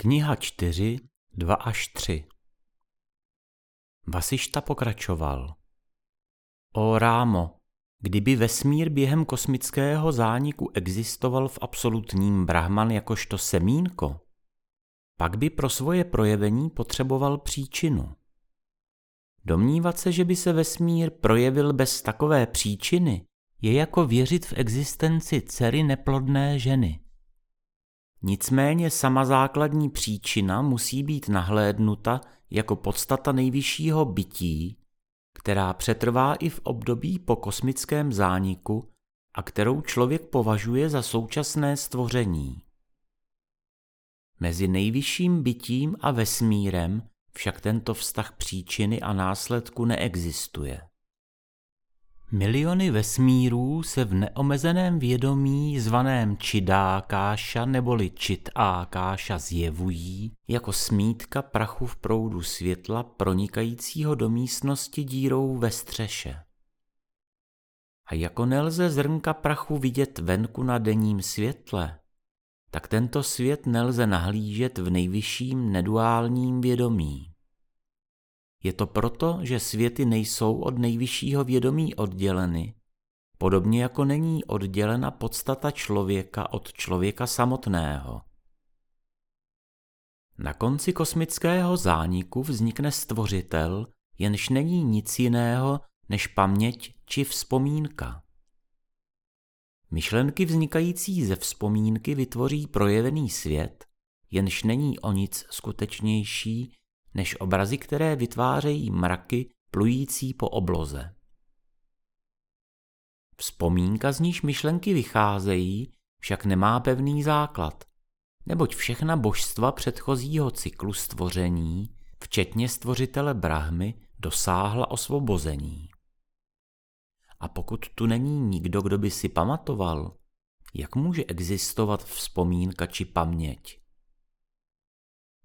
Kniha 4, 2 až 3 Vasišta pokračoval. O Rámo, kdyby vesmír během kosmického zániku existoval v absolutním Brahman jakožto semínko, pak by pro svoje projevení potřeboval příčinu. Domnívat se, že by se vesmír projevil bez takové příčiny, je jako věřit v existenci dcery neplodné ženy. Nicméně sama základní příčina musí být nahlédnuta jako podstata nejvyššího bytí, která přetrvá i v období po kosmickém zániku a kterou člověk považuje za současné stvoření. Mezi nejvyšším bytím a vesmírem však tento vztah příčiny a následku neexistuje. Miliony vesmírů se v neomezeném vědomí zvaném Čidákáša neboli Čit-Ákáša zjevují jako smítka prachu v proudu světla pronikajícího do místnosti dírou ve střeše. A jako nelze zrnka prachu vidět venku na denním světle, tak tento svět nelze nahlížet v nejvyšším neduálním vědomí. Je to proto, že světy nejsou od nejvyššího vědomí odděleny, podobně jako není oddělena podstata člověka od člověka samotného. Na konci kosmického zániku vznikne stvořitel, jenž není nic jiného než paměť či vzpomínka. Myšlenky vznikající ze vzpomínky vytvoří projevený svět, jenž není o nic skutečnější než obrazy, které vytvářejí mraky plující po obloze. Vzpomínka, z níž myšlenky vycházejí, však nemá pevný základ, neboť všechna božstva předchozího cyklu stvoření, včetně stvořitele Brahmy, dosáhla osvobození. A pokud tu není nikdo, kdo by si pamatoval, jak může existovat vzpomínka či paměť?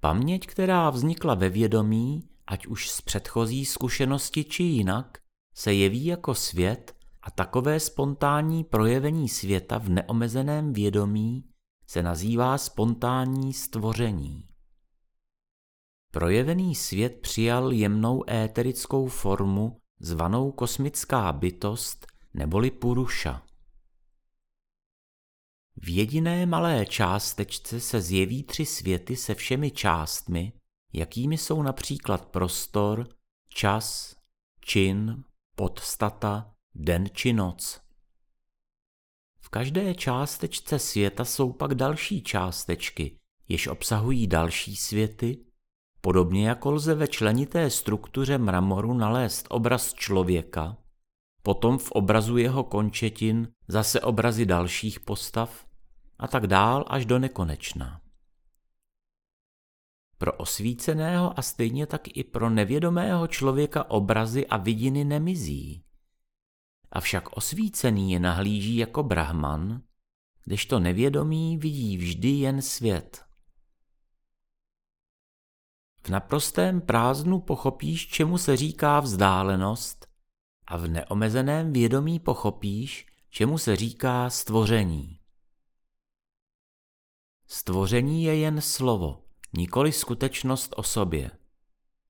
Paměť, která vznikla ve vědomí, ať už z předchozí zkušenosti či jinak, se jeví jako svět a takové spontánní projevení světa v neomezeném vědomí se nazývá spontánní stvoření. Projevený svět přijal jemnou éterickou formu zvanou kosmická bytost neboli Puruša. V jediné malé částečce se zjeví tři světy se všemi částmi, jakými jsou například prostor, čas, čin, podstata, den či noc. V každé částečce světa jsou pak další částečky, jež obsahují další světy, podobně jako lze ve členité struktuře mramoru nalézt obraz člověka, potom v obrazu jeho končetin zase obrazy dalších postav a tak dál až do nekonečna. Pro osvíceného a stejně tak i pro nevědomého člověka obrazy a vidiny nemizí. Avšak osvícený je nahlíží jako brahman, kdežto nevědomý vidí vždy jen svět. V naprostém prázdnu pochopíš, čemu se říká vzdálenost a v neomezeném vědomí pochopíš, čemu se říká stvoření. Stvoření je jen slovo, nikoli skutečnost o sobě.